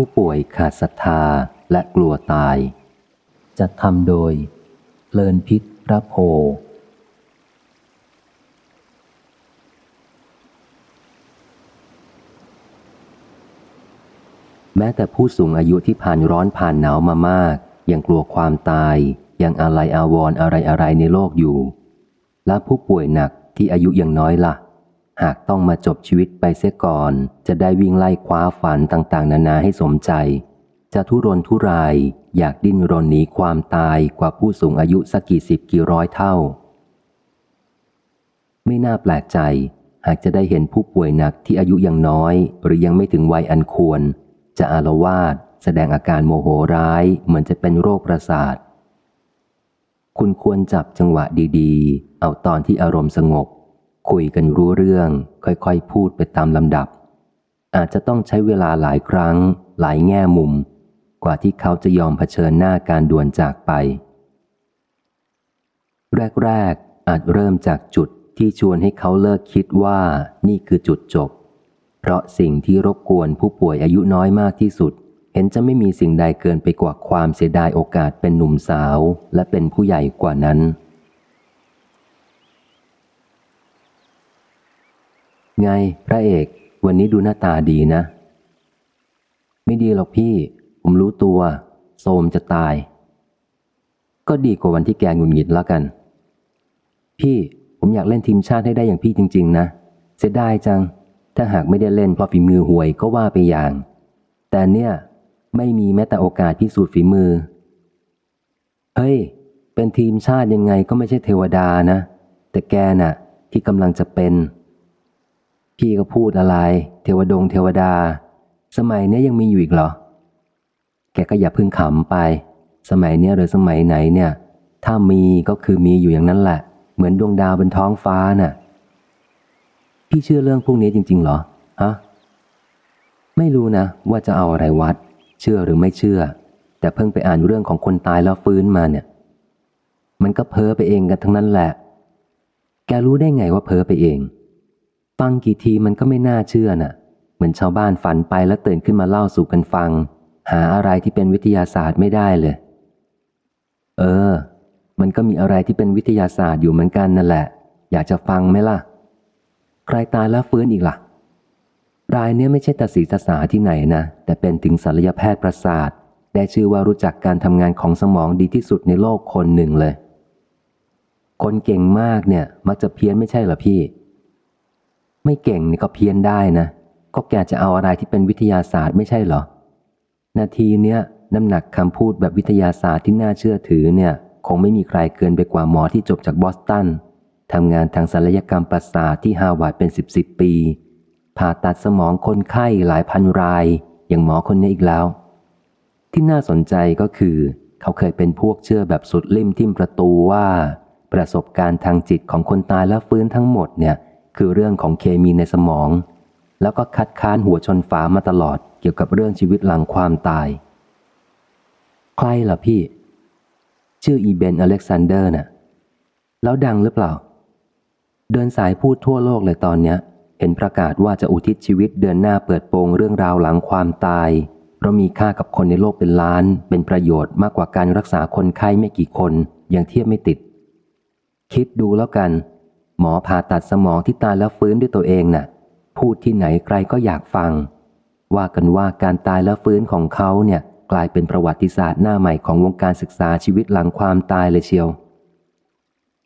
ผู้ป่วยขาดศรัทธาและกลัวตายจะทำโดยเลินพิษพระโพ แม้แต่ผู้สูงอายุที่ผ่านร้อนผ่านหนาวมามาก ยังกลัวความตาย ยังอะไรอาวรอะไรอะไรในโลกอยู่ และผู้ป่วยหนักที่อายุยังน้อยละ่ะ หากต้องมาจบชีวิตไปเสียก่อน จะได้วิ่งไล่คว้าฝันต่างๆ นานาให้สมใจ จะทุรนทุรายอยากดิ้นรนหนีความตายกว่าผู้สูงอายุสักกี่สิบกี่ร้อยเท่า ไม่น่าแปลกใจ หากจะได้เห็นผู้ป่วยหนักที่อายุยังน้อย หรือยังไม่ถึงวัยอันควร จะอารวาสแสดงอาการโมโหร้ายเหมือนจะเป็นโรคประสาทคุณควรจับจังหวะดีๆ เอาตอนที่อารมณ์สงบ คุยกันรู้เรื่อง ค่อยๆ พูดไปตามลำดับ อาจจะต้องใช้เวลาหลายครั้ง หลายแง่มุม กว่าที่เขาจะยอมเผชิญหน้าการด่วนจากไป แรกๆ อาจเริ่มจากจุดที่ชวนให้เขาเลิกคิดว่านี่คือจุดจบ เพราะสิ่งที่รบกวนผู้ป่วยอายุน้อยมากที่สุด เห็นจะไม่มีสิ่งใดเกินไปกว่าความเสียดายโอกาสเป็นหนุ่มสาว และเป็นผู้ใหญ่กว่านั้น ไงพระเอก วันนี้ดูหน้าตาดีนะ ไม่ดีหรอกพี่ ผมรู้ตัวโสมจะตาย ก็ดีกว่าวันที่แกงุนหงิดแล้วกัน พี่ผมอยากเล่นทีมชาติให้ได้อย่างพี่จริง ๆ นะเสียดายจัง ถ้าหากไม่ได้เล่นเพราะฝีมือห่วยก็ว่าไปอย่าง แต่เนี่ยไม่มีแม้แต่โอกาสพิสูจน์ฝีมือ เฮ้ย เป็นทีมชาติยังไงก็ไม่ใช่เทวดานะ แต่แกน่ะ ที่กำลังจะเป็น พี่ก็พูดอะไรเทวดงเทวดา สมัยนี้ยังมีอยู่อีกเหรอ แกก็อย่าพึ่งขำไป สมัยนี้หรือสมัยไหนเนี่ย ถ้ามีก็คือมีอยู่อย่างนั้นแหละ เหมือนดวงดาวบนท้องฟ้าน่ะ พี่เชื่อเรื่องพวกนี้จริง ๆ เหรอฮะไม่รู้นะ ว่าจะเอาอะไรวัด เชื่อหรือไม่เชื่อ แต่เพิ่งไปอ่านเรื่องของคนตายแล้วฟื้นมาเนี่ย มันก็เพ้อไปเองกันทั้งนั้นแหละ แกรู้ได้ไงว่าเพ้อไปเอง ฟังกี่ทีมันก็ไม่น่าเชื่อน่ะ เหมือนชาวบ้านฝันไปแล้วตื่นขึ้นมาเล่าสู่กันฟัง หาอะไรที่เป็นวิทยาศาสตร์ไม่ได้เลย เออ มันก็มีอะไรที่เป็นวิทยาศาสตร์อยู่เหมือนกันนั่นแหละ อยากจะฟังไหมล่ะ ใครตายแล้วฟื้นอีกล่ะ รายเนี้ยไม่ใช่ตาสีตาสาที่ไหนนะ แต่เป็นถึงศัลยแพทย์ประสาท ได้ชื่อว่ารู้จักการทำงานของสมองดีที่สุดในโลกคนหนึ่งเลย คนเก่งมากเนี่ย มักจะเพี้ยนไม่ใช่หรอพี่ ไม่เก่งนี่ก็เพี้ยนได้นะ ก็แกจะเอาอะไรที่เป็นวิทยาศาสตร์ไม่ใช่เหรอ นาทีเนี้ยน้ำหนักคำพูดแบบวิทยาศาสตร์ที่น่าเชื่อถือเนี่ย คงไม่มีใครเกินไปกว่าหมอที่จบจากบอสตันทำงานทางศัลยกรรมประสาทที่ฮาวาดเป็นสิบสิบปี ผ่าตัดสมองคนไข้หลายพันราย อย่างหมอคนนี้อีกแล้ว ที่น่าสนใจก็คือ เขาเคยเป็นพวกเชื่อแบบสุดลิ่มทิ่มประตูว่า ประสบการณ์ทางจิตของคนตายแล้วฟื้นทั้งหมดเนี่ย คือเรื่องของเคมีในสมอง แล้วก็คัดค้านหัวชนฝามาตลอดเกี่ยวกับเรื่องชีวิตหลังความตาย ใครล่ะพี่ ชื่ออีเบนอเล็กซานเดอร์น่ะ แล้วดังหรือเปล่า เดินสายพูดทั่วโลกเลยตอนเนี้ย เห็นประกาศว่าจะอุทิศชีวิตเดือนหน้าเปิดโปงเรื่องราวหลังความตาย เพราะมีค่ากับคนในโลกเป็นล้าน เป็นประโยชน์มากกว่าการรักษาคนไข้ไม่กี่คน ยังเทียบไม่ติด คิดดูแล้วกัน หมอผ่าตัดสมองที่ตายแล้วฟื้นด้วยตัวเองน่ะ พูดที่ไหนใครก็อยากฟัง ว่ากันว่าการตายแล้วฟื้นของเขาเนี่ย กลายเป็นประวัติศาสตร์หน้าใหม่ของวงการศึกษาชีวิตหลังความตายเลยเชียว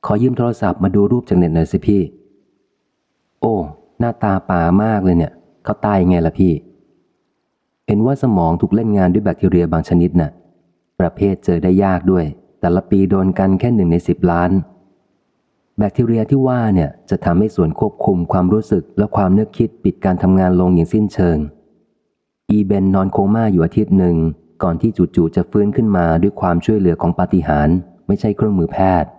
ขอยืมโทรศัพท์มาดูรูปจากเน็ตหน่อยสิพี่ โอ้ หน้าตาป่ามากเลยเนี่ยเขาตายยังไงล่ะพี่ เห็นว่าสมองถูกเล่นงานด้วยแบคทีเรียบางชนิดน่ะ ประเภทเจอได้ยากด้วย แต่ละปีโดนกันแค่หนึ่งในสิบล้าน แบคทีเรียที่ว่าเนี่ยจะทำให้ส่วนควบคุมความรู้สึกและความนึกคิดปิดการทำงานลงอย่างสิ้นเชิง อีเบนนอนโคม่าอยู่อาทิตย์หนึ่ง ก่อนที่จู่ๆจะฟื้นขึ้นมาด้วยความช่วยเหลือของปาฏิหาริย์ไม่ใช่เครื่องมือแพทย์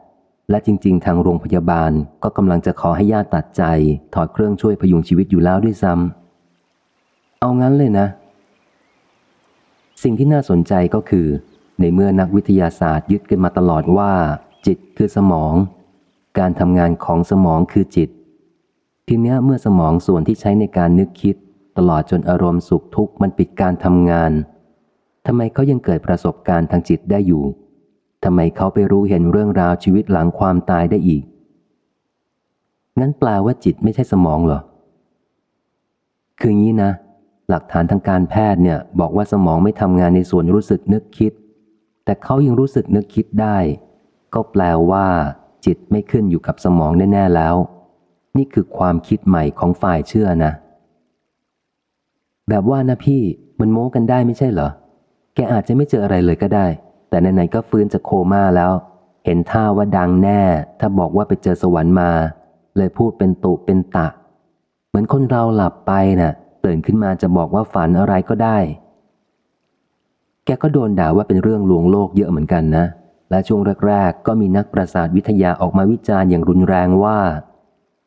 และจริง ๆ ทางโรงพยาบาลก็กำลังจะขอให้ญาติตัดใจ ถอดเครื่องช่วยพยุงชีวิตอยู่แล้วด้วยซ้ำเอางั้นเลยนะ สิ่งที่น่าสนใจก็คือ ในเมื่อนักวิทยาศาสตร์ยึดกันมาตลอดว่า จิตคือสมอง การทำงานของสมองคือจิต ทีเนี้ยเมื่อสมองส่วนที่ใช้ในการนึกคิด ตลอดจนอารมณ์สุขทุกข์มันปิดการทำงานทำไมเขายังเกิดประสบการณ์ทางจิตได้อยู่ทำไมเขาไปรู้เห็นเรื่องราวชีวิตหลังความตายได้อีก งั้นแปลว่าจิตไม่ใช่สมองเหรอ คืองี้นะ หลักฐานทางการแพทย์เนี่ย บอกว่าสมองไม่ทำงานในส่วนรู้สึกนึกคิด แต่เขายังรู้สึกนึกคิดได้ ก็แปลว่า จิตไม่ขึ้นอยู่กับสมองแน่ ๆ แล้ว นี่คือความคิดใหม่ของฝ่ายเชื่อนะ แบบว่านะพี่มันโม้กันได้ไม่ใช่เหรอ แกอาจจะไม่เจออะไรเลยก็ได้ แต่ไหนๆก็ฟื้นจากโคม่าแล้ว เห็นท่าว่าดังแน่ ถ้าบอกว่าไปเจอสวรรค์มา เลยพูดเป็นตุเป็นตะ เหมือนคนเราหลับไปนะ่ะตื่นขึ้นมาจะบอกว่าฝันอะไรก็ได้ แกก็โดนด่าว่าเป็นเรื่องลวงโลกเยอะเหมือนกันนะ และช่วงแรกๆ ก็มีนักประสาทวิทยาออกมาวิจารณ์อย่างรุนแรงว่า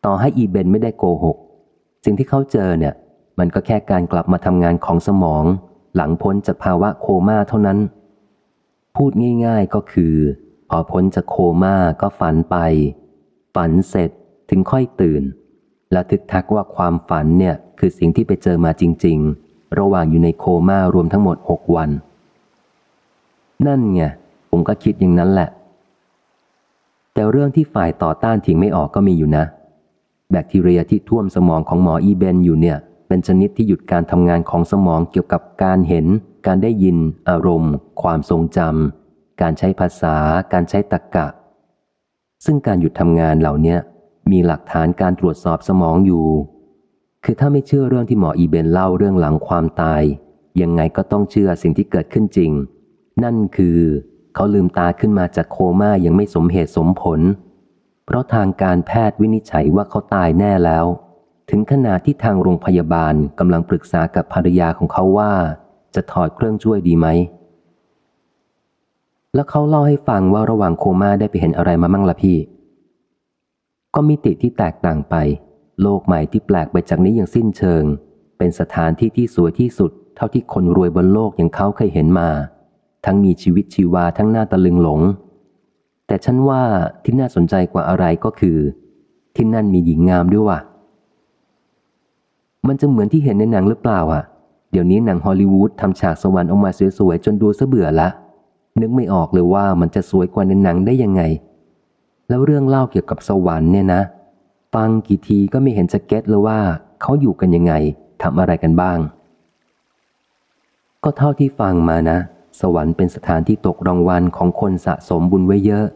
ต่อให้อีเบนไม่ได้โกหก สิ่งที่เขาเจอเนี่ย มันก็แค่การกลับมาทำงานของสมอง หลังพ้นจากภาวะโคม่าเท่านั้น พูดง่ายๆก็คือ พอพ้นจากโคม่าก็ฝันไป ฝันเสร็จถึงค่อยตื่น และทึกทักว่าความฝันเนี่ยคือสิ่งที่ไปเจอมาจริง ๆ ระหว่างอยู่ในโคม่ารวมทั้งหมดหกวัน นั่นไง ผมก็คิดอย่างนั้นแหละ แต่เรื่องที่ฝ่ายต่อต้านถิงไม่ออกก็มีอยู่นะ แบคทีเรียที่ท่วมสมองของหมออีเบนอยู่เนี่ย เป็นชนิดที่หยุดการทำงานของสมองเกี่ยวกับการเห็น การได้ยิน อารมณ์ ความทรงจำการใช้ภาษา การใช้ตรรกกะ ซึ่งการหยุดทำงานเหล่านี้มีหลักฐานการตรวจสอบสมองอยู่ คือถ้าไม่เชื่อเรื่องที่หมออีเบนเล่าเรื่องหลังความตาย ยังไงก็ต้องเชื่อสิ่งที่เกิดขึ้นจริง นั่นคือ เขาลืมตาขึ้นมาจากโคม่ายังไม่สมเหตุสมผล เพราะทางการแพทย์วินิจฉัยว่าเขาตายแน่แล้ว ถึงขนาดที่ทางโรงพยาบาลกำลังปรึกษากับภรรยาของเขาว่า จะถอดเครื่องช่วยดีไหม แล้วเขาเล่าให้ฟังว่าระหว่างโคม่าได้ไปเห็นอะไรมามั่งละพี่ ก็มิติที่แตกต่างไป โลกใหม่ที่แปลกไปจากนี้อย่างสิ้นเชิง เป็นสถานที่ที่สวยที่สุดเท่าที่คนรวยบนโลกอย่างเขาเคยเห็นมา ทั้งมีชีวิตชีวาทั้งหน้าตะลึงหลง แต่ฉันว่าที่น่าสนใจกว่าอะไรก็คือ ที่นั่นมีหญิงงามด้วยว่ะ มันจะเหมือนที่เห็นในหนังหรือเปล่าอะ เดี๋ยวนี้หนังฮอลลีวูดทำฉากสวรรค์ออกมาสวยๆจนดูซะเบื่อละ นึกไม่ออกเลยว่ามันจะสวยกว่าในหนังได้ยังไง แล้วเรื่องเล่าเกี่ยวกับสวรรค์เนี่ยนะ ฟังกี่ทีก็ไม่เห็นจะเก็ตเลยว่าเขาอยู่กันยังไงทำอะไรกันบ้างก็เท่าที่ฟังมานะ สวรรค์เป็นสถานที่ตกรางวัลของคนสะสมบุญไว้เยอะ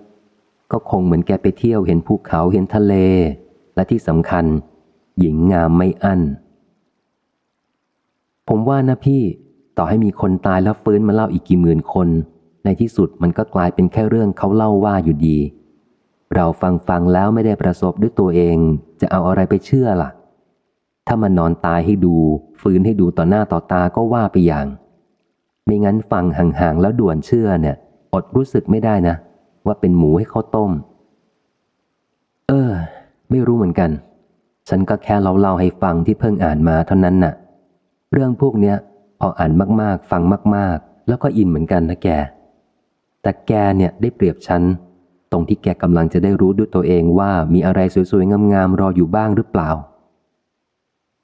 ก็คงเหมือนแกไปเที่ยวเห็นภูเขาเห็นทะเล และที่สำคัญ หญิงงามไม่อั้น ผมว่านะพี่ ต่อให้มีคนตายแล้วฟื้นมาเล่าอีกกี่หมื่นคน ในที่สุดมันก็กลายเป็นแค่เรื่องเขาเล่าว่าอยู่ดี เราฟังฟังแล้วไม่ได้ประสบด้วยตัวเอง จะเอาอะไรไปเชื่อล่ะ ถ้ามันนอนตายให้ดู ฟื้นให้ดูต่อหน้าต่อตาก็ว่าไปอย่าง ไม่งั้นฟังห่างๆแล้วด่วนเชื่อเนี่ย อดรู้สึกไม่ได้นะ ว่าเป็นหมูให้เขาต้ม เออ ไม่รู้เหมือนกัน ฉันก็แค่เล่าเล่าให้ฟังที่เพิ่งอ่านมาเท่านั้นน่ะ เรื่องพวกเนี้ยพออ่านมากๆ ฟังมาก ๆ แล้วก็อินเหมือนกันนะแก แต่แกเนี่ยได้เปรียบฉันตรงที่แกกำลังจะได้รู้ด้วยตัวเองว่ามีอะไรสวยๆ งามๆ รออยู่บ้างหรือเปล่า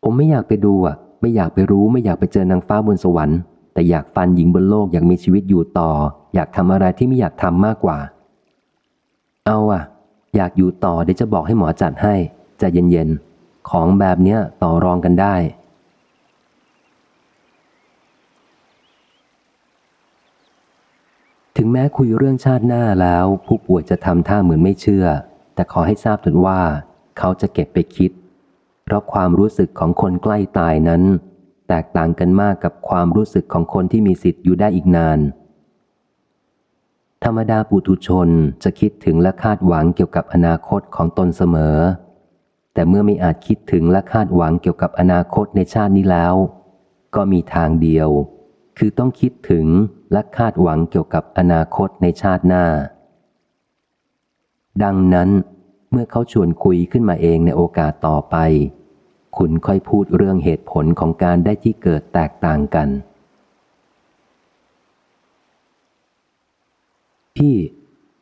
ผมไม่อยากไปดูอะ ไม่อยากไปรู้ไม่อยากไปเจอนางฟ้าบนสวรรค์ แต่อยากฟันหญิงบนโลกอยากมีชีวิตอยู่ต่อ อยากทำอะไรที่ไม่อยากทำมากกว่า เอาอะอยากอยู่ต่อเดี๋ยวจะบอกให้หมอจัดให้ใจเย็นๆ ของแบบเนี้ยต่อรองกันได้ ถึงแม้คุยเรื่องชาติหน้าแล้ว ผู้ป่วยจะทำท่าเหมือนไม่เชื่อ แต่ขอให้ทราบถึงว่า เขาจะเก็บไปคิด เพราะความรู้สึกของคนใกล้ตายนั้น แตกต่างกันมากกับความรู้สึกของคนที่มีสิทธิ์อยู่ได้อีกนาน ธรรมดาปุถุชนจะคิดถึงและคาดหวังเกี่ยวกับอนาคตของตนเสมอ แต่เมื่อไม่อาจคิดถึงและคาดหวังเกี่ยวกับอนาคตในชาตินี้แล้ว ก็มีทางเดียว คือต้องคิดถึงและคาดหวังเกี่ยวกับอนาคตในชาติหน้า ดังนั้นเมื่อเขาชวนคุยขึ้นมาเองในโอกาสต่อไป คุณค่อยพูดเรื่องเหตุผลของการได้ที่เกิดแตกต่างกัน พี่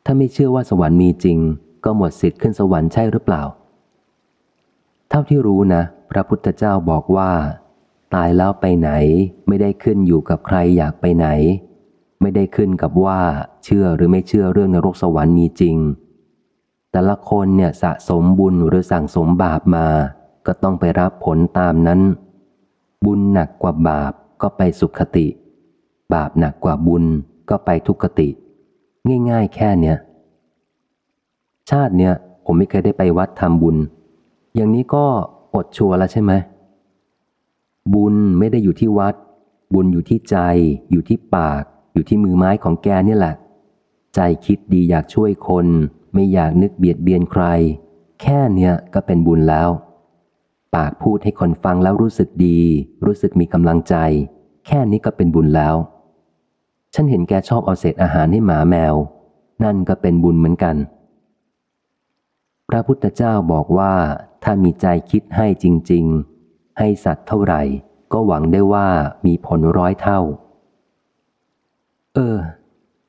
ถ้าไม่เชื่อว่าสวรรค์มีจริง ก็หมดสิทธิ์ขึ้นสวรรค์ใช่หรือเปล่า เท่าที่รู้นะ พระพุทธเจ้าบอกว่า ตายแล้วไปไหน ไม่ได้ขึ้นอยู่กับใครอยากไปไหน ไม่ได้ขึ้นกับว่า เชื่อหรือไม่เชื่อเรื่องนรกสวรรค์มีจริง แต่ละคนเนี่ยสะสมบุญหรือสั่งสมบาปมา ก็ต้องไปรับผลตามนั้น บุญหนักกว่าบาปก็ไปสุขติ บาปหนักกว่าบุญก็ไปทุกขติ ง่ายๆ แค่เนี้ย ชาติเนี่ยผมไม่เคยได้ไปวัดทำบุญ อย่างนี้ก็อดชัวร์แล้วใช่ไหม บุญไม่ได้อยู่ที่วัด บุญอยู่ที่ใจ อยู่ที่ปาก อยู่ที่มือไม้ของแกนี่แหละ ใจคิดดีอยากช่วยคน ไม่อยากนึกเบียดเบียนใคร แค่เนี้ยก็เป็นบุญแล้ว ปากพูดให้คนฟังแล้วรู้สึกดี รู้สึกมีกำลังใจ แค่นี้ก็เป็นบุญแล้ว ฉันเห็นแกชอบเอาเศษอาหารให้หมาแมว นั่นก็เป็นบุญเหมือนกัน พระพุทธเจ้าบอกว่าถ้ามีใจคิดให้จริง ๆ ให้สัตว์เท่าไหร่ ก็หวังได้ว่ามีผลร้อยเท่า เออ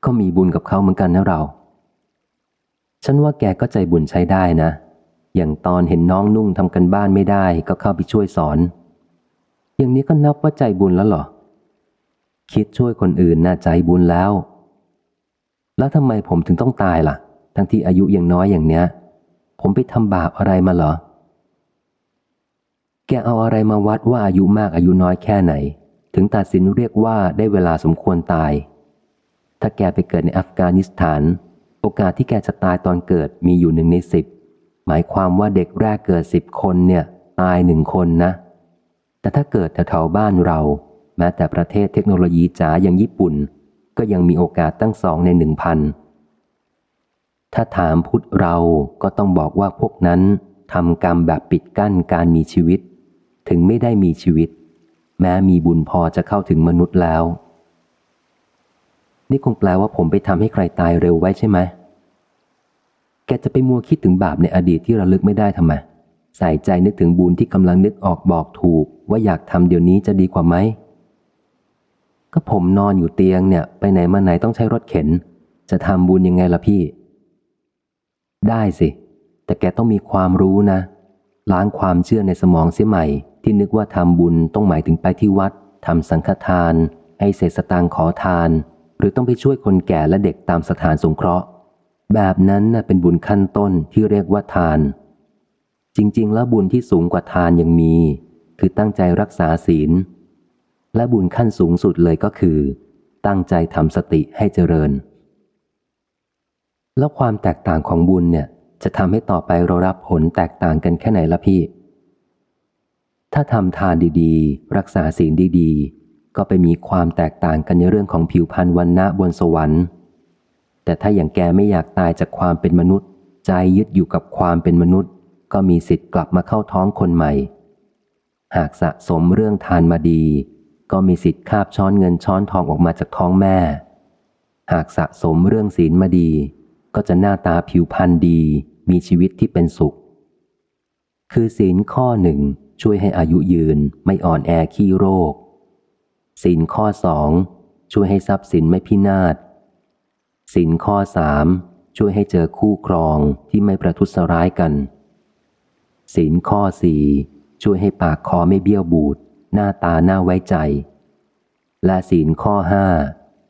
ก็มีบุญกับเขาเหมือนกันนะเรา ฉันว่าแกก็ใจบุญใช้ได้นะ อย่างตอนเห็นน้องนุ่งทำกันบ้านไม่ได้ก็เข้าไปช่วยสอน อย่างนี้ก็นับว่าใจบุญแล้วเหรอ คิดช่วยคนอื่นน่าใจบุญแล้ว แล้วทำไมผมถึงต้องตายล่ะ ทั้งที่อายุยังน้อยอย่างเนี้ย ผมไปทำบาปอะไรมาเหรอ แกเอาอะไรมาวัดว่าอายุมากอายุน้อยแค่ไหน ถึงตัดสินเรียกว่าได้เวลาสมควรตาย ถ้าแกไปเกิดในอัฟกานิสถาน โอกาสที่แกจะตายตอนเกิดมีอยู่หนึ่งในสิบ หมายความว่าเด็กแรกเกิดสิบคนเนี่ยตายหนึ่งคนนะ แต่ถ้าเกิดแถวๆบ้านเรา แม้แต่ประเทศเทคโนโลยีจ๋าอย่างญี่ปุ่น ก็ยังมีโอกาสตั้งสองในหนึ่งพันถ้าถามพุทธเราก็ต้องบอกว่าพวกนั้นทำกรรมแบบปิดกั้นการมีชีวิต ถึงไม่ได้มีชีวิต แม้มีบุญพอจะเข้าถึงมนุษย์แล้ว นี่คงแปลว่าผมไปทำให้ใครตายเร็วไว้ใช่ไหม จะไปมัวคิดถึงบาปในอดีตที่ระลึกไม่ได้ทำไม ใส่ใจนึกถึงบุญที่กำลังนึกออกบอกถูก ว่าอยากทำเดี๋ยวนี้จะดีกว่าไหม ก็ผมนอนอยู่เตียงเนี่ย ไปไหนมาไหนต้องใช้รถเข็น จะทำบุญยังไงล่ะพี่ ได้สิ แต่แกต้องมีความรู้นะ ล้างความเชื่อในสมองเสียใหม่ ที่นึกว่าทำบุญต้องหมายถึงไปที่วัดทำสังฆทาน ให้เศษสตางค์ขอทาน หรือต้องไปช่วยคนแก่และเด็กตามสถานสงเคราะห์ แบบนั้นน่ะเป็นบุญขั้นต้นที่เรียกว่าทาน จริง ๆ แล้วบุญที่สูงกว่าทานยังมี คือตั้งใจรักษาศีล และบุญขั้นสูงสุดเลยก็คือ ตั้งใจทำสติให้เจริญ แล้วความแตกต่างของบุญเนี่ยจะทำให้ต่อไปเรารับผลแตกต่างกันแค่ไหนละพี่ ถ้าทำทานดีๆ รักษาศีลดีๆ ก็ไปมีความแตกต่างกันในเรื่องของผิวพรรณวันณะบนสวรรค์ แต่ถ้าอย่างแกไม่อยากตายจากความเป็นมนุษย์ ใจยึดอยู่กับความเป็นมนุษย์ ก็มีสิทธิ์กลับมาเข้าท้องคนใหม่ หากสะสมเรื่องทานมาดี ก็มีสิทธิ์คาบช้อนเงินช้อนทองออกมาจากท้องแม่ หากสะสมเรื่องศีลมาดี ก็จะหน้าตาผิวพรรณดี มีชีวิตที่เป็นสุข คือศีลข้อหนึ่งช่วยให้อายุยืนไม่อ่อนแอขี้โรคศีลข้อสองช่วยให้ทรัพย์สินไม่พินาศ ศีลข้อสามช่วยให้เจอคู่ครองที่ไม่ประทุษร้ายกันศีลข้อสี่ช่วยให้ปากคอไม่เบี้ยวบูด หน้าตาหน้าไว้ใจ และศีลข้อห้า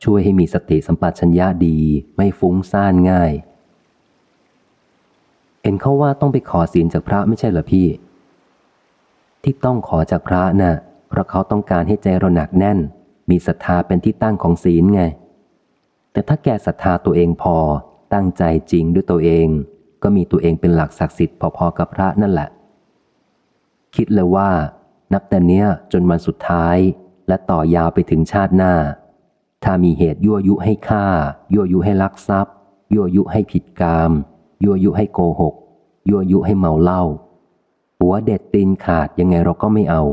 ช่วยให้มีสติสัมปชัญญะดีไม่ฟุ้งซ่านง่าย เห็นเขาว่าต้องไปขอศีลจากพระไม่ใช่เหรอพี่ ที่ต้องขอจากพระนะ่ะเพราะเขาต้องการให้ใจเราหนักแน่น มีศรัทธาเป็นที่ตั้งของศีลไง แต่ถ้าแกศรัทธาตัวเองพอ ตั้งใจจริงด้วยตัวเอง ก็มีตัวเองเป็นหลักศักดิ์สิทธิ์พอๆกับพระนั่นแหละ คิดเลยว่า นับแต่เนี้ยจนวันสุดท้าย และต่อยาวไปถึงชาติหน้า ถ้ามีเหตุยั่วยุให้ฆ่า ยั่วยุให้ลักทรัพย์ ยั่วยุให้ผิดกาม ยั่วยุให้โกหก ยั่วยุให้เมาเหล้าหัวเด็ดตีนขาดยังไงเราก็ไม่เอา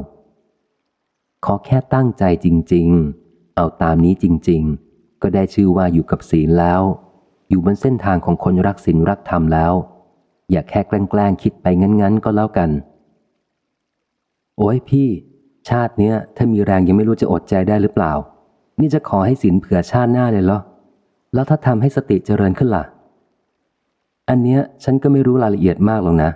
ขอแค่ตั้งใจจริง ๆ เอาตามนี้จริง ๆ ก็ได้ชื่อว่าอยู่กับศีลแล้ว อยู่บนเส้นทางของคนรักศีลรักธรรมแล้ว อย่าแค่แกล้งคิดไปงั้น ๆ ก็แล้วกัน โอ้ยพี่ ชาติเนี้ยถ้ามีแรงยังไม่รู้จะอดใจได้หรือเปล่า นี่จะขอให้ศีลเผื่อชาติหน้าเลยเหรอแล้วถ้าทำให้สติเจริญขึ้นล่ะ อันเนี้ยฉันก็ไม่รู้รายละเอียดมากหรอกนะ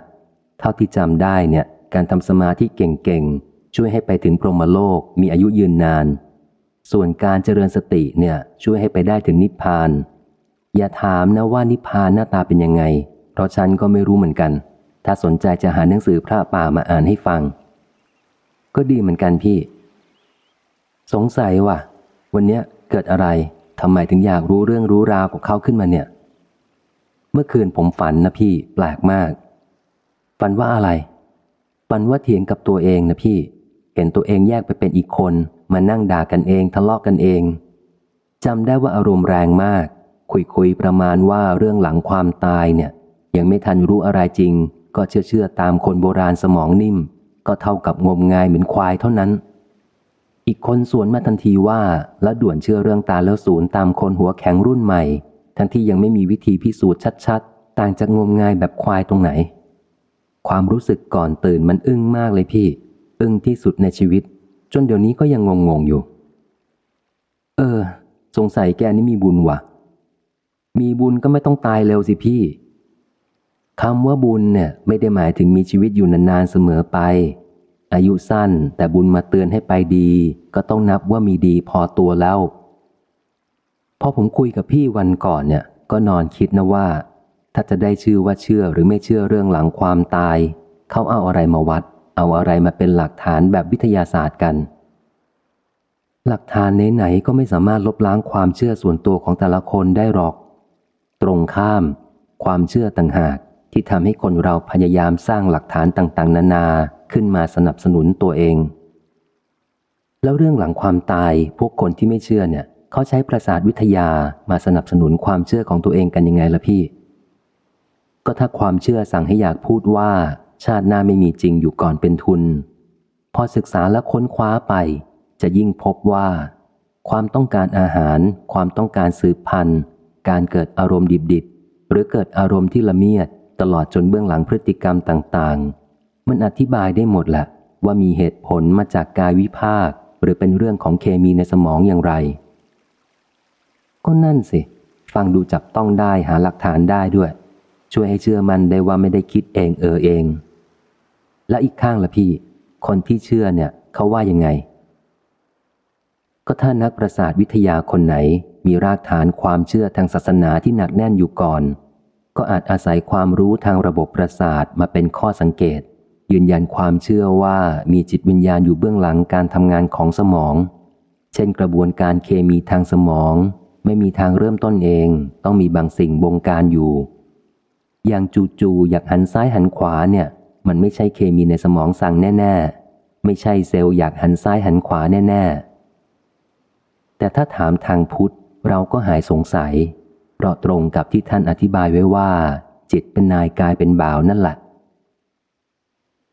เท่าที่จำได้เนี่ย การทำสมาธิเก่งๆ ช่วยให้ไปถึงพรหมโลกมีอายุยืนนาน ส่วนการเจริญสติเนี่ยช่วยให้ไปได้ถึงนิพพาน อย่าถามนะว่านิพพานหน้าตาเป็นยังไง เพราะฉันก็ไม่รู้เหมือนกัน ถ้าสนใจจะหาหนังสือพระป่ามาอ่านให้ฟัง ก็ดีเหมือนกันพี่ สงสัยว่าวันเนี้ยเกิดอะไรทำไมถึงอยากรู้เรื่องรู้ราวของเขาขึ้นมาเนี่ย เมื่อคืนผมฝันนะพี่แปลกมาก ฝันว่าอะไร ฝันว่าเถียงกับตัวเองนะพี่ เห็นตัวเองแยกไปเป็นอีกคน มานั่งด่ากันเองทะเลาะกกันเองจำได้ว่าอารมณ์แรงมาก คุยคุยประมาณว่าเรื่องหลังความตายเนี่ย ยังไม่ทันรู้อะไรจริง ก็เชื่อเชื่อตามคนโบราณสมองนิ่ม ก็เท่ากับงมงายเหมือนควายเท่านั้น อีกคนสวนมาทันทีว่าแล้วด่วนเชื่อเรื่องตาแล้วศูนย์ตามคนหัวแข็งรุ่นใหม่ ทั้งที่ยังไม่มีวิธีพิสูจน์ชัดๆ ต่างจากงมงายแบบควายตรงไหน ความรู้สึกก่อนตื่นมันอึ้งมากเลยพี่ อึ้งที่สุดในชีวิต จนเดี๋ยวนี้ก็ยังงงๆอยู่ เออ สงสัยแกนี่มีบุญวะมีบุญก็ไม่ต้องตายเร็วสิพี่คำว่าบุญเนี่ยไม่ได้หมายถึงมีชีวิตอยู่นานๆเสมอไป อายุสั้นแต่บุญมาเตือนให้ไปดี ก็ต้องนับว่ามีดีพอตัวแล้วพอผมคุยกับพี่วันก่อนเนี่ย ก็นอนคิดนะว่า ถ้าจะได้ชื่อว่าเชื่อหรือไม่เชื่อเรื่องหลังความตาย เขาเอาอะไรมาวัด เอาอะไรมาเป็นหลักฐานแบบวิทยาศาสตร์กัน หลักฐานไหนๆก็ไม่สามารถลบล้างความเชื่อส่วนตัวของแต่ละคนได้หรอก ตรงข้าม ความเชื่อต่างหากที่ทำให้คนเราพยายามสร้างหลักฐานต่างๆ นานาขึ้นมาสนับสนุนตัวเอง แล้วเรื่องหลังความตายพวกคนที่ไม่เชื่อเนี่ย เขาใช้ประสาทวิทยามาสนับสนุนความเชื่อของตัวเองกันยังไงล่ะพี่ ก็ถ้าความเชื่อสั่งให้อยากพูดว่า ชาติหน้าไม่มีจริงอยู่ก่อนเป็นทุน พอศึกษาและค้นคว้าไป จะยิ่งพบว่า ความต้องการอาหาร ความต้องการสืบพันธุ์ การเกิดอารมณ์ดิบๆ หรือเกิดอารมณ์ที่ละเมียด ตลอดจนเบื้องหลังพฤติกรรมต่างๆ มันอธิบายได้หมดแหละว่ามีเหตุผลมาจากกายวิภาค หรือเป็นเรื่องของเคมีในสมองอย่างไร ก็นั่นสิ ฟังดูจับต้องได้หาหลักฐานได้ด้วย ช่วยให้เชื่อมันได้ว่าไม่ได้คิดเองเออเอง และอีกข้างละพี่ คนที่เชื่อเนี่ยเขาว่ายังไง ก็ถ้านักประสาทวิทยาคนไหนมีรากฐานความเชื่อทางศาสนาที่หนักแน่นอยู่ก่อน ก็อาจอาศัยความรู้ทางระบบประสาทมาเป็นข้อสังเกต ยืนยันความเชื่อว่ามีจิตวิญญาณอยู่เบื้องหลังการทำงานของสมอง เช่นกระบวนการเคมีทางสมอง ไม่มีทางเริ่มต้นเอง ต้องมีบางสิ่งบงการอยู่ อย่างจู่ๆอยากหันซ้ายหันขวาเนี่ย มันไม่ใช่เคมีในสมองสั่งแน่ ๆ ไม่ใช่เซลล์อยากหันซ้ายหันขวาแน่ ๆ แต่ถ้าถามทางพุทธเราก็หายสงสัย เพราะตรงกับที่ท่านอธิบายไว้ว่า จิตเป็นนายกายเป็นบ่าวนั่นแหละ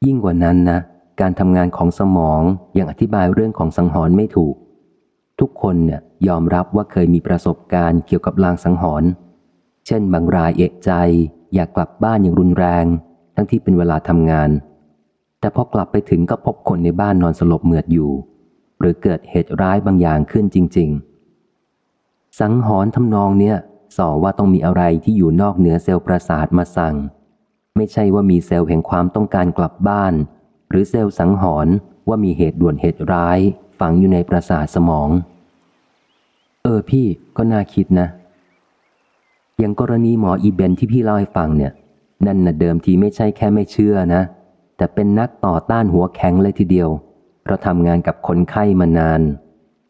ยิ่งกว่านั้นนะ การทำงานของสมองยังอธิบายเรื่องของสังหรณ์ไม่ถูก ทุกคนเนี่ยยอมรับว่าเคยมีประสบการณ์เกี่ยวกับลางสังหรณ์เช่นบางรายเอกใจ อยากกลับบ้านอย่างรุนแรง ทั้งที่เป็นเวลาทำงาน แต่พอกลับไปถึงก็พบคนในบ้านนอนสลบเหมือดอยู่ หรือเกิดเหตุร้ายบางอย่างขึ้นจริง ๆ สังหรณ์ทำนองเนี้ยสอว่าต้องมีอะไรที่อยู่นอกเหนือเซลล์ประสาทมาสั่ง ไม่ใช่ว่ามีเซลล์แห่งความต้องการกลับบ้าน หรือเซลล์สังหรณ์ว่ามีเหตุด่วนเหตุร้าย ฝังอยู่ในประสาทสมอง เออพี่ก็น่าคิดนะ อย่างกรณีหมออีเบนที่พี่เล่าให้ฟังเนี่ย นั่นน่ะเดิมทีไม่ใช่แค่ไม่เชื่อนะ แต่เป็นนักต่อต้านหัวแข็งเลยทีเดียว เพราะทำงานกับคนไข้มานาน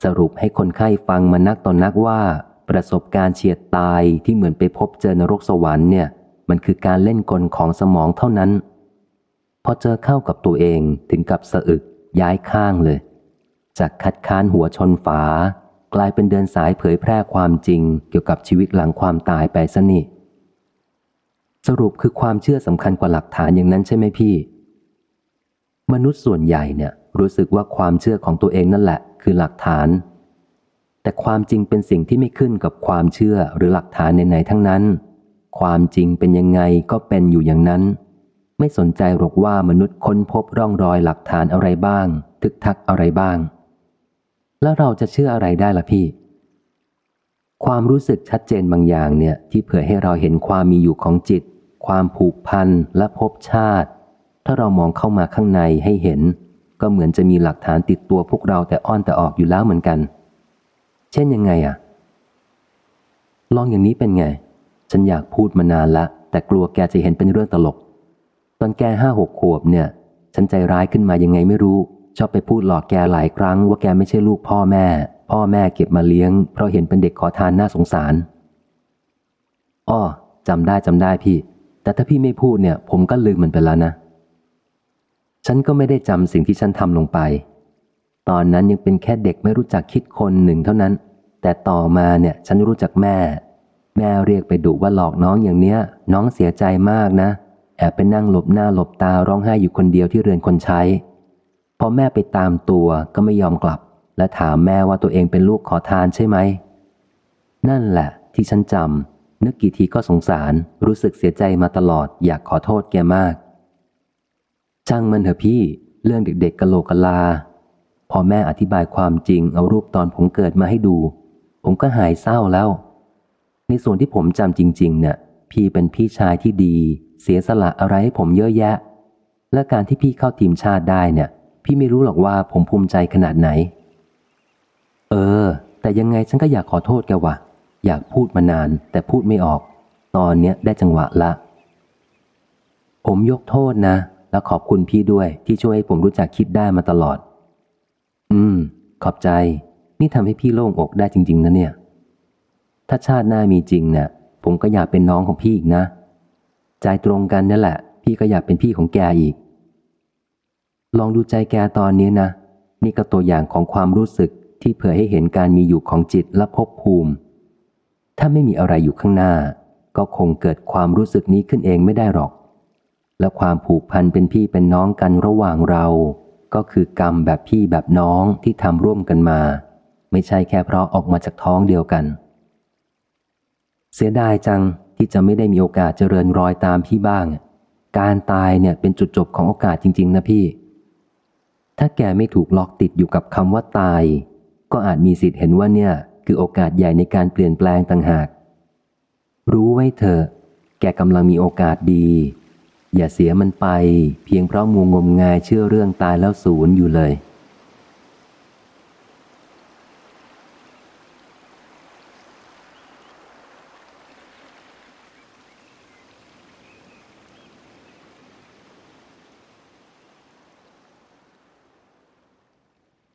สรุปให้คนไข้ฟังมานักต่อนนักว่า ประสบการณ์เฉียดตายที่เหมือนไปพบเจอนรกสวรรค์เนี่ย มันคือการเล่นกลของสมองเท่านั้น พอเจอเข้ากับตัวเองถึงกับสะอึกย้ายข้างเลย จากคัดค้านหัวชนฝา กลายเป็นเดินสายเผยแพร่ความจริง เกี่ยวกับชีวิตหลังความตายไปซะนี่ สรุปคือความเชื่อสำคัญกว่าหลักฐานอย่างนั้นใช่ไหมพี่ มนุษย์ส่วนใหญ่เนี่ยรู้สึกว่าความเชื่อของตัวเองนั่นแหละ คือหลักฐาน แต่ความจริงเป็นสิ่งที่ไม่ขึ้นกับความเชื่อหรือหลักฐานไหนๆทั้งนั้น ความจริงเป็นยังไงก็เป็นอยู่อย่างนั้น ไม่สนใจหรอกว่ามนุษย์ค้นพบร่องรอยหลักฐานอะไรบ้าง ทึกทักอะไรบ้าง แล้วเราจะเชื่ออะไรได้ล่ะพี่ความรู้สึกชัดเจนบางอย่างเนี่ยที่เผื่อให้เราเห็นความมีอยู่ของจิต ความผูกพันและภพชาติ ถ้าเรามองเข้ามาข้างในให้เห็น ก็เหมือนจะมีหลักฐานติดตัวพวกเราแต่อ้อนแต่ออกอยู่แล้วเหมือนกัน เช่นยังไงอะลองอย่างนี้เป็นไง ฉันอยากพูดมานานละ แต่กลัวแกจะเห็นเป็นเรื่องตลก ตอนแกห้าหกขวบเนี่ย ฉันใจร้ายขึ้นมายังไงไม่รู้ ชอบไปพูดหลอกแกหลายครั้งว่าแกไม่ใช่ลูกพ่อแม่ พ่อแม่เก็บมาเลี้ยง เพราะเห็นเป็นเด็กขอทานน่าสงสารอ้อจำได้จำได้พี่ แต่ถ้าพี่ไม่พูดเนี่ย ผมก็ลืมมันไปแล้วนะ ฉันก็ไม่ได้จำสิ่งที่ฉันทำลงไป ตอนนั้นยังเป็นแค่เด็กไม่รู้จักคิดคนหนึ่งเท่านั้น แต่ต่อมาเนี่ยฉันรู้จักแม่ แม่เรียกไปดุว่าหลอกน้องอย่างเนี้ย น้องเสียใจมากนะ แอบไปนั่งหลบหน้าหลบตาร้องไห้อยู่คนเดียวที่เรือนคนใช้ พอแม่ไปตามตัวก็ไม่ยอมกลับ และถามแม่ว่าตัวเองเป็นลูกขอทานใช่ไหม นั่นแหละที่ฉันจำ นึกกี่ทีก็สงสาร รู้สึกเสียใจมาตลอด อยากขอโทษแกมาก ช่างมันเถอะพี่ เรื่องเด็กๆกะโหลกกะลา พอแม่อธิบายความจริง เอารูปตอนผมเกิดมาให้ดู ผมก็หายเศร้าแล้ว ในส่วนที่ผมจำจริง ๆ เนี่ย พี่เป็นพี่ชายที่ดี เสียสละอะไรให้ผมเยอะแยะ และการที่พี่เข้าทีมชาติได้เนี่ย พี่ไม่รู้หรอกว่าผมภูมิใจขนาดไหน เออ แต่ยังไงฉันก็อยากขอโทษแกว่ะ อยากพูดมานานแต่พูดไม่ออก ตอนเนี้ยได้จังหวะละ ผมยกโทษนะ แล้วขอบคุณพี่ด้วยที่ช่วยให้ผมรู้จักคิดได้มาตลอด อืม ขอบใจ นี่ทำให้พี่โล่งอกได้จริง ๆ นะเนี่ย ถ้าชาติหน้ามีจริงเนี่ยผมก็อยากเป็นน้องของพี่อีกนะ ใจตรงกันนั่นแหละ พี่ก็อยากเป็นพี่ของแกอีก ลองดูใจแกตอนนี้นะ นี่ก็ตัวอย่างของความรู้สึกที่เผื่อให้เห็นการมีอยู่ของจิตและภพภูมิ ถ้าไม่มีอะไรอยู่ข้างหน้า ก็คงเกิดความรู้สึกนี้ขึ้นเองไม่ได้หรอก และความผูกพันเป็นพี่เป็นน้องกันระหว่างเรา ก็คือกรรมแบบพี่แบบน้องที่ทำร่วมกันมา ไม่ใช่แค่เพราะออกมาจากท้องเดียวกัน เสียดายจังที่จะไม่ได้มีโอกาสเจริญรอยตามพี่บ้าง การตายเนี่ยเป็นจุดจบของโอกาสจริง ๆ นะพี่ ถ้าแกไม่ถูกล็อกติดอยู่กับคำว่าตาย ก็อาจมีสิทธิ์เห็นว่าเนี่ย คือโอกาสใหญ่ในการเปลี่ยนแปลงต่างหาก รู้ไว้เถอะ แกกำลังมีโอกาสดี อย่าเสียมันไป เพียงเพราะมูงมงายเชื่อเรื่องตายแล้วศูนย์อยู่เลย